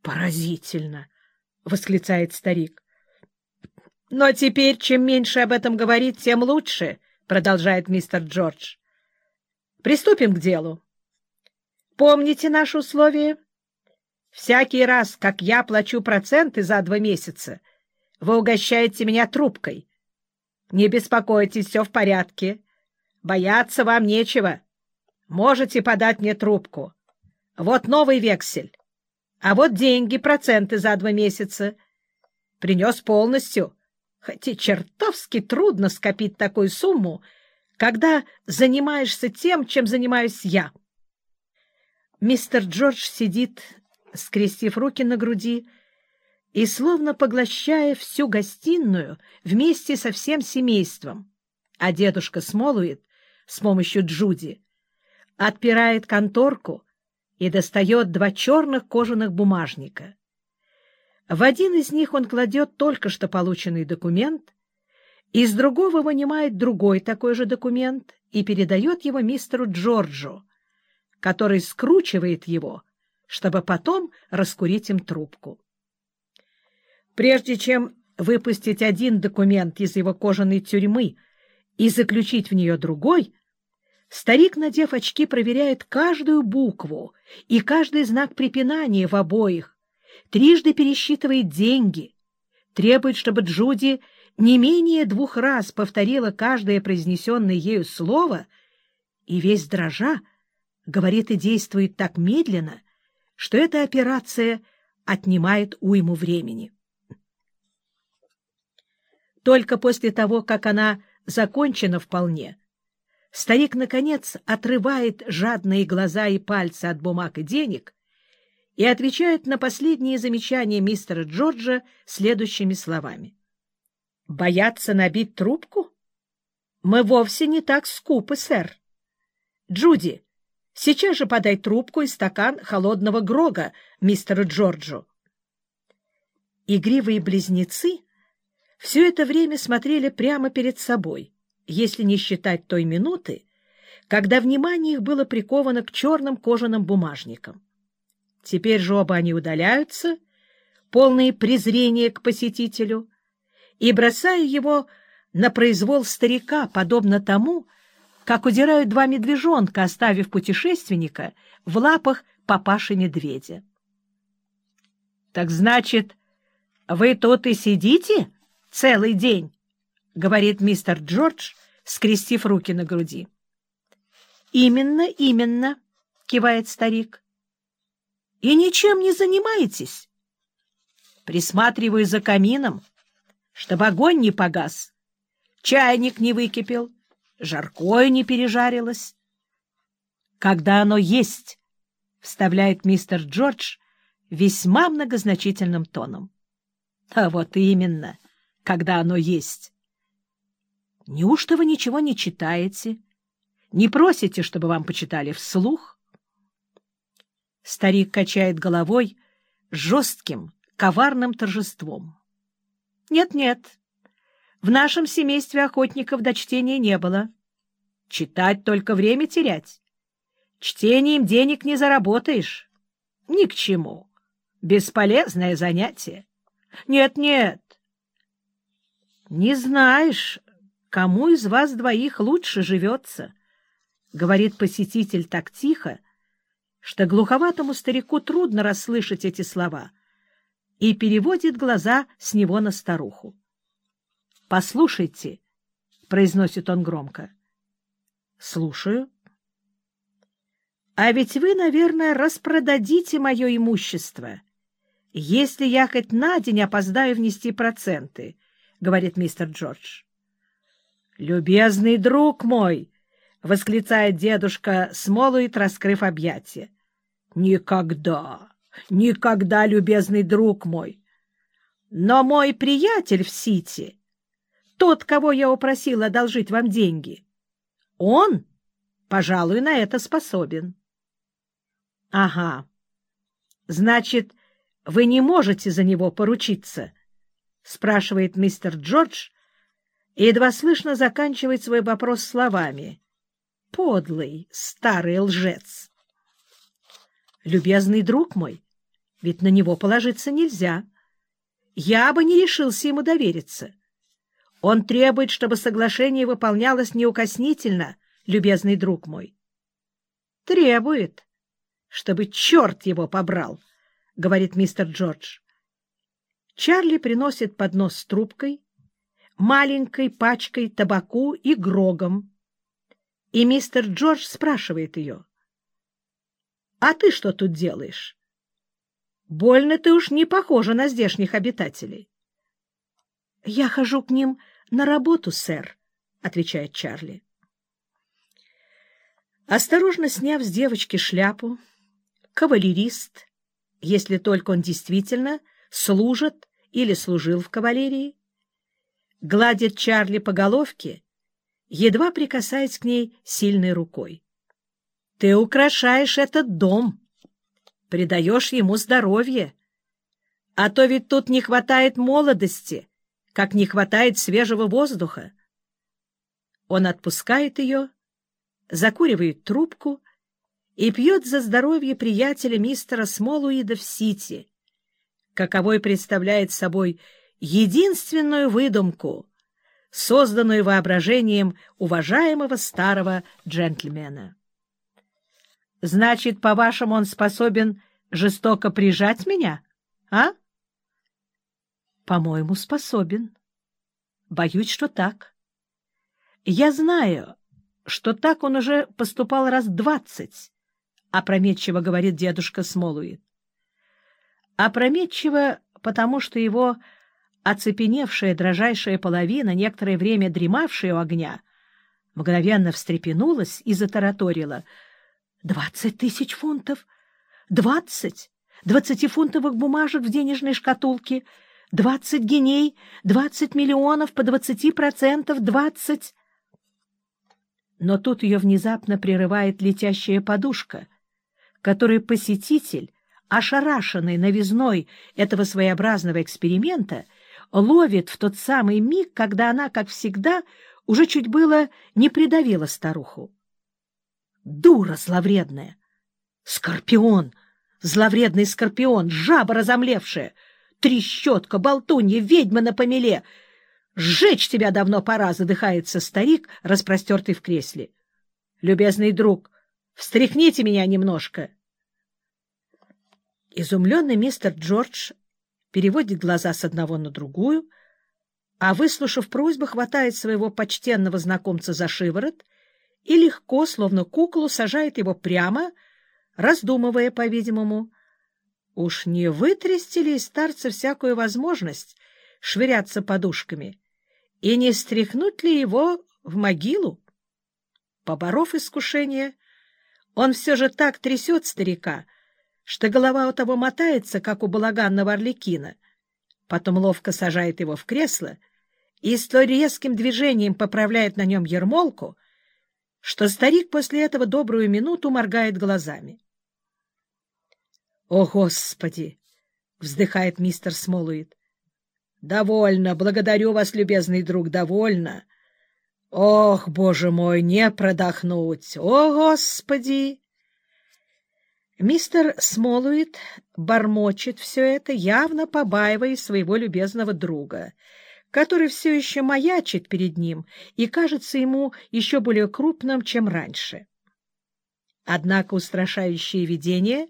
— Поразительно! — восклицает старик. — Но теперь, чем меньше об этом говорит, тем лучше, — продолжает мистер Джордж. — Приступим к делу. Помните наши условия? Всякий раз, как я плачу проценты за два месяца, вы угощаете меня трубкой. Не беспокойтесь, все в порядке. Бояться вам нечего. Можете подать мне трубку. Вот новый вексель. А вот деньги, проценты за два месяца. Принес полностью. Хотя чертовски трудно скопить такую сумму, когда занимаешься тем, чем занимаюсь я. Мистер Джордж сидит, скрестив руки на груди, и словно поглощая всю гостиную вместе со всем семейством, а дедушка Смолует с помощью Джуди отпирает конторку и достает два черных кожаных бумажника. В один из них он кладет только что полученный документ, из другого вынимает другой такой же документ и передает его мистеру Джорджу, который скручивает его, чтобы потом раскурить им трубку. Прежде чем выпустить один документ из его кожаной тюрьмы и заключить в нее другой, Старик, надев очки, проверяет каждую букву и каждый знак препинания в обоих, трижды пересчитывает деньги, требует, чтобы Джуди не менее двух раз повторила каждое произнесенное ею слово и весь дрожа говорит и действует так медленно, что эта операция отнимает уйму времени. Только после того, как она закончена вполне, Старик, наконец, отрывает жадные глаза и пальцы от бумаг и денег и отвечает на последние замечания мистера Джорджа следующими словами. «Бояться набить трубку? Мы вовсе не так скупы, сэр. Джуди, сейчас же подай трубку и стакан холодного грога мистеру Джорджу». Игривые близнецы все это время смотрели прямо перед собой — если не считать той минуты, когда внимание их было приковано к черным кожаным бумажникам. Теперь же оба они удаляются, полные презрения к посетителю, и бросая его на произвол старика, подобно тому, как удирают два медвежонка, оставив путешественника в лапах папаши-медведя. — Так значит, вы тут и сидите целый день? — говорит мистер Джордж, скрестив руки на груди. — Именно, именно, — кивает старик. — И ничем не занимаетесь? — Присматриваю за камином, чтобы огонь не погас, чайник не выкипел, жаркое не пережарилось. — Когда оно есть, — вставляет мистер Джордж весьма многозначительным тоном. — А вот именно, когда оно есть. Неужто вы ничего не читаете? Не просите, чтобы вам почитали вслух? Старик качает головой жестким, коварным торжеством. Нет-нет, в нашем семействе охотников до чтения не было. Читать только время терять. Чтением денег не заработаешь. Ни к чему. Бесполезное занятие. Нет-нет. Не знаешь, кому из вас двоих лучше живется? — говорит посетитель так тихо, что глуховатому старику трудно расслышать эти слова, и переводит глаза с него на старуху. — Послушайте, — произносит он громко. — Слушаю. — А ведь вы, наверное, распродадите мое имущество, если я хоть на день опоздаю внести проценты, — говорит мистер Джордж. «Любезный друг мой!» — восклицает дедушка Смолует, раскрыв объятия. «Никогда, никогда, любезный друг мой! Но мой приятель в Сити, тот, кого я упросил одолжить вам деньги, он, пожалуй, на это способен». «Ага. Значит, вы не можете за него поручиться?» — спрашивает мистер Джордж, и едва слышно заканчивает свой вопрос словами. «Подлый старый лжец!» «Любезный друг мой, ведь на него положиться нельзя. Я бы не решился ему довериться. Он требует, чтобы соглашение выполнялось неукоснительно, любезный друг мой. — Требует, чтобы черт его побрал, — говорит мистер Джордж. Чарли приносит поднос с трубкой, маленькой пачкой табаку и грогом. И мистер Джордж спрашивает ее. — А ты что тут делаешь? Больно ты уж не похожа на здешних обитателей. — Я хожу к ним на работу, сэр, — отвечает Чарли. Осторожно сняв с девочки шляпу, кавалерист, если только он действительно служит или служил в кавалерии, гладит Чарли по головке, едва прикасаясь к ней сильной рукой. — Ты украшаешь этот дом, придаешь ему здоровье. А то ведь тут не хватает молодости, как не хватает свежего воздуха. Он отпускает ее, закуривает трубку и пьет за здоровье приятеля мистера Смолуида в Сити, каковой представляет собой единственную выдумку, созданную воображением уважаемого старого джентльмена. Значит, по-вашему, он способен жестоко прижать меня, а? По-моему, способен. Боюсь, что так. Я знаю, что так он уже поступал раз двадцать, — опрометчиво говорит дедушка Смолуит. Опрометчиво, потому что его оцепеневшая дрожайшая половина, некоторое время дремавшая у огня, мгновенно встрепенулась и затараторила. «Двадцать тысяч фунтов! Двадцать! Двадцатифунтовых бумажек в денежной шкатулке! Двадцать геней! Двадцать миллионов по двадцати процентов! Двадцать...» Но тут ее внезапно прерывает летящая подушка, которую посетитель ошарашенный новизной этого своеобразного эксперимента, ловит в тот самый миг, когда она, как всегда, уже чуть было не придавила старуху. Дура зловредная! Скорпион! Зловредный скорпион! Жаба разомлевшая! Трещотка, болтунья, ведьма на помеле! Сжечь тебя давно пора, задыхается старик, распростертый в кресле. Любезный друг, встряхните меня немножко. Изумленный мистер Джордж переводит глаза с одного на другую, а, выслушав просьбу, хватает своего почтенного знакомца за шиворот и легко, словно куклу, сажает его прямо, раздумывая, по-видимому, уж не вытрясти ли из старца всякую возможность швыряться подушками и не стряхнуть ли его в могилу? Поборов искушение, он все же так трясет старика — что голова у того мотается, как у балаганного орликина. Потом ловко сажает его в кресло и столь резким движением поправляет на нем ермолку, что старик после этого добрую минуту моргает глазами. — О, Господи! — вздыхает мистер Смолуит. — Довольно, благодарю вас, любезный друг, довольно. Ох, боже мой, не продохнуть! О, Господи! Мистер Смолуит бормочет все это, явно побаиваясь своего любезного друга, который все еще маячит перед ним и кажется ему еще более крупным, чем раньше. Однако устрашающее видение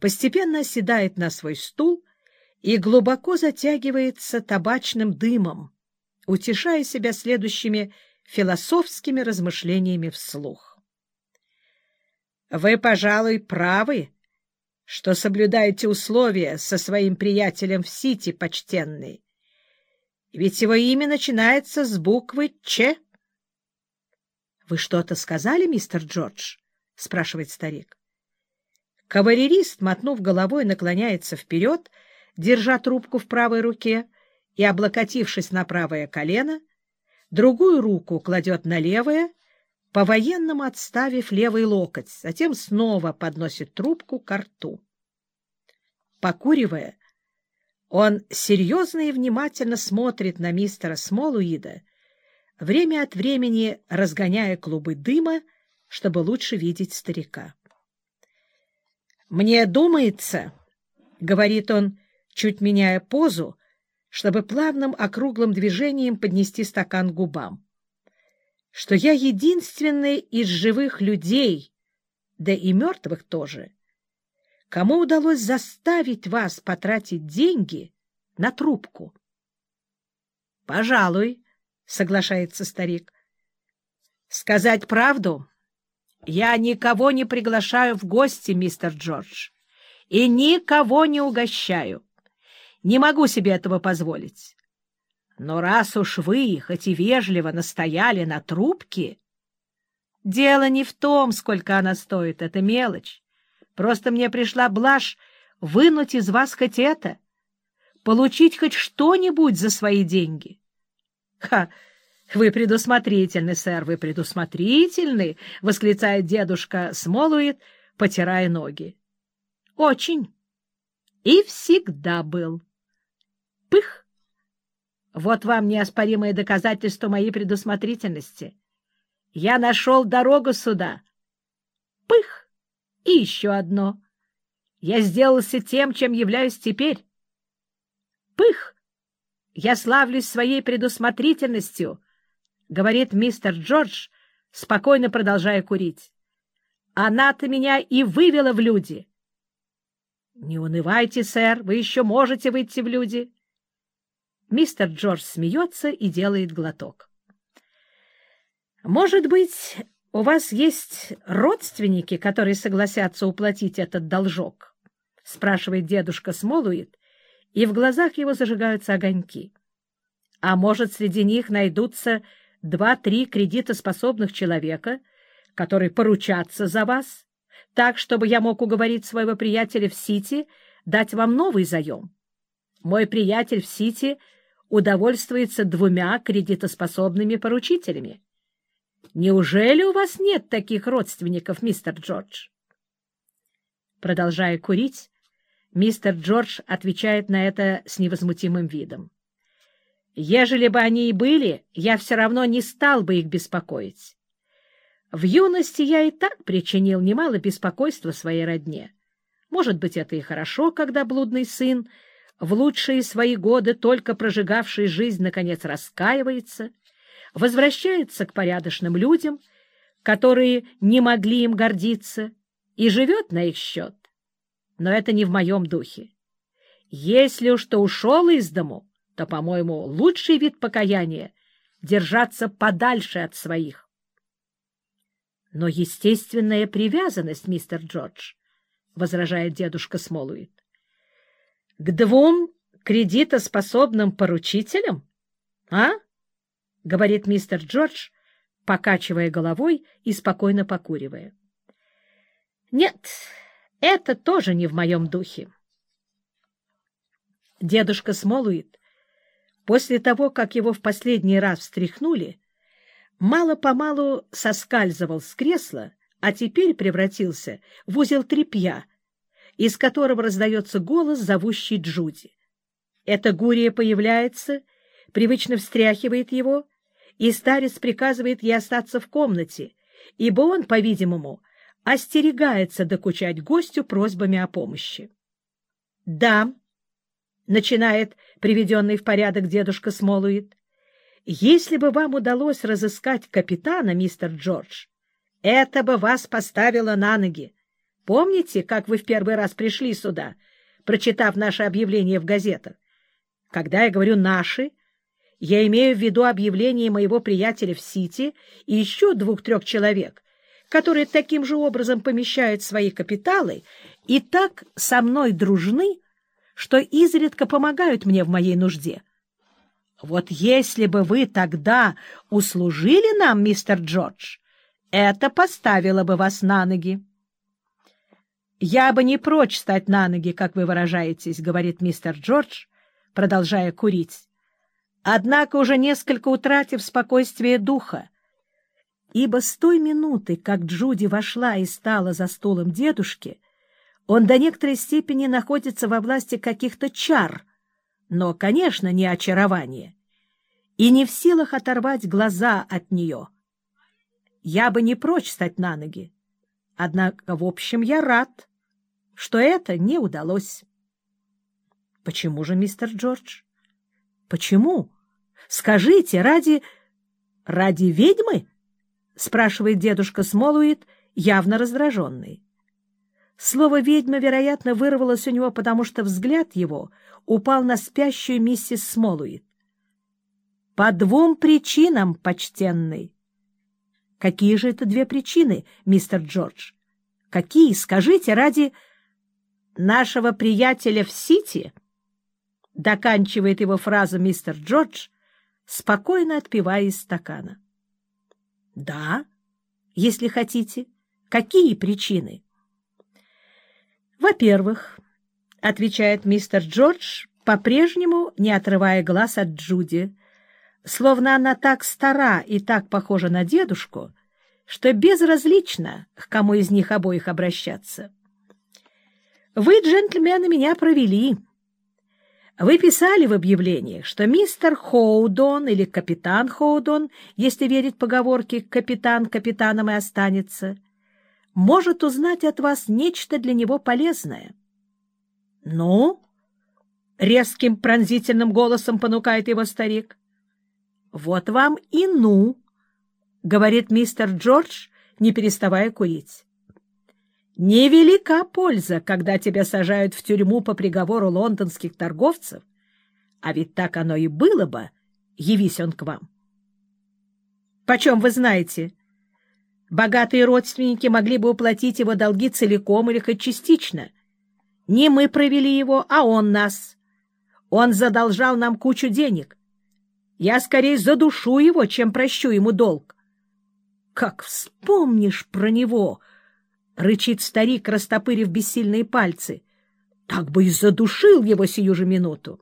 постепенно оседает на свой стул и глубоко затягивается табачным дымом, утешая себя следующими философскими размышлениями вслух. Вы, пожалуй, правы, что соблюдаете условия со своим приятелем в Сити, почтенный. Ведь его имя начинается с буквы «Ч». — Вы что-то сказали, мистер Джордж? — спрашивает старик. Кавалерист, мотнув головой, наклоняется вперед, держа трубку в правой руке и, облокотившись на правое колено, другую руку кладет на левое по-военному отставив левый локоть, затем снова подносит трубку к рту. Покуривая, он серьезно и внимательно смотрит на мистера Смолуида, время от времени разгоняя клубы дыма, чтобы лучше видеть старика. «Мне думается, — говорит он, чуть меняя позу, чтобы плавным округлым движением поднести стакан к губам, — что я единственный из живых людей, да и мертвых тоже, кому удалось заставить вас потратить деньги на трубку. — Пожалуй, — соглашается старик. — Сказать правду, я никого не приглашаю в гости, мистер Джордж, и никого не угощаю. Не могу себе этого позволить. Но раз уж вы, хоть и вежливо, настояли на трубке... Дело не в том, сколько она стоит, это мелочь. Просто мне пришла блажь вынуть из вас хоть это, получить хоть что-нибудь за свои деньги. Ха! Вы предусмотрительны, сэр, вы предусмотрительны, — восклицает дедушка Смолует, потирая ноги. — Очень. И всегда был. Пых! Вот вам неоспоримое доказательство моей предусмотрительности. Я нашел дорогу сюда. Пых! И еще одно. Я сделался тем, чем являюсь теперь. Пых! Я славлюсь своей предусмотрительностью, — говорит мистер Джордж, спокойно продолжая курить. Она-то меня и вывела в люди. Не унывайте, сэр, вы еще можете выйти в люди. Мистер Джордж смеется и делает глоток. Может быть, у вас есть родственники, которые согласятся уплатить этот должок? — спрашивает дедушка Смолуит, и в глазах его зажигаются огоньки. А может, среди них найдутся два-три кредитоспособных человека, которые поручатся за вас, так, чтобы я мог уговорить своего приятеля в Сити дать вам новый заем. Мой приятель в Сити удовольствуется двумя кредитоспособными поручителями. Неужели у вас нет таких родственников, мистер Джордж? Продолжая курить, мистер Джордж отвечает на это с невозмутимым видом. Ежели бы они и были, я все равно не стал бы их беспокоить. В юности я и так причинил немало беспокойства своей родне. Может быть, это и хорошо, когда блудный сын, в лучшие свои годы только прожигавший жизнь, наконец раскаивается возвращается к порядочным людям, которые не могли им гордиться, и живет на их счет. Но это не в моем духе. Если уж то ушел из дому, то, по-моему, лучший вид покаяния — держаться подальше от своих. Но естественная привязанность, мистер Джордж, — возражает дедушка Смолуит, — к двум кредитоспособным поручителям? А? — говорит мистер Джордж, покачивая головой и спокойно покуривая. — Нет, это тоже не в моем духе. Дедушка Смолуит, после того, как его в последний раз встряхнули, мало-помалу соскальзывал с кресла, а теперь превратился в узел тряпья, из которого раздается голос, зовущий Джуди. Эта гурия появляется, привычно встряхивает его, и старец приказывает ей остаться в комнате, ибо он, по-видимому, остерегается докучать гостю просьбами о помощи. — Да, — начинает приведенный в порядок дедушка Смолуит, — если бы вам удалось разыскать капитана, мистер Джордж, это бы вас поставило на ноги. Помните, как вы в первый раз пришли сюда, прочитав наше объявление в газетах? Когда я говорю «наши», я имею в виду объявление моего приятеля в Сити и еще двух-трех человек, которые таким же образом помещают свои капиталы и так со мной дружны, что изредка помогают мне в моей нужде. Вот если бы вы тогда услужили нам, мистер Джордж, это поставило бы вас на ноги. «Я бы не прочь стать на ноги, как вы выражаетесь», — говорит мистер Джордж, продолжая курить. Однако уже несколько утратив спокойствие духа, ибо с той минуты, как Джуди вошла и стала за столом дедушки, он до некоторой степени находится во власти каких-то чар, но, конечно, не очарования, и не в силах оторвать глаза от нее. Я бы не прочь стать на ноги, однако, в общем, я рад, что это не удалось. — Почему же, мистер Джордж? — Почему? Скажите, ради... — Ради ведьмы? — спрашивает дедушка Смолуит, явно раздраженный. Слово «ведьма», вероятно, вырвалось у него, потому что взгляд его упал на спящую миссис Смолуит. «По двум причинам, почтенный». «Какие же это две причины, мистер Джордж? Какие, скажите, ради нашего приятеля в Сити?» Доканчивает его фразу мистер Джордж, спокойно отпивая из стакана. «Да, если хотите. Какие причины?» «Во-первых, — отвечает мистер Джордж, по-прежнему не отрывая глаз от Джуди, словно она так стара и так похожа на дедушку, что безразлично, к кому из них обоих обращаться. «Вы, джентльмены, меня провели. Вы писали в объявлении, что мистер Хоудон или капитан Хоудон, если верить поговорке «капитан капитаном и останется», — может узнать от вас нечто для него полезное. — Ну? — резким пронзительным голосом понукает его старик. — Вот вам и ну, — говорит мистер Джордж, не переставая курить. — Невелика польза, когда тебя сажают в тюрьму по приговору лондонских торговцев, а ведь так оно и было бы, явись он к вам. — Почем вы знаете? — Богатые родственники могли бы уплатить его долги целиком или хоть частично. Не мы провели его, а он нас. Он задолжал нам кучу денег. Я скорее задушу его, чем прощу ему долг. — Как вспомнишь про него! — рычит старик, растопырив бессильные пальцы. — Так бы и задушил его сию же минуту.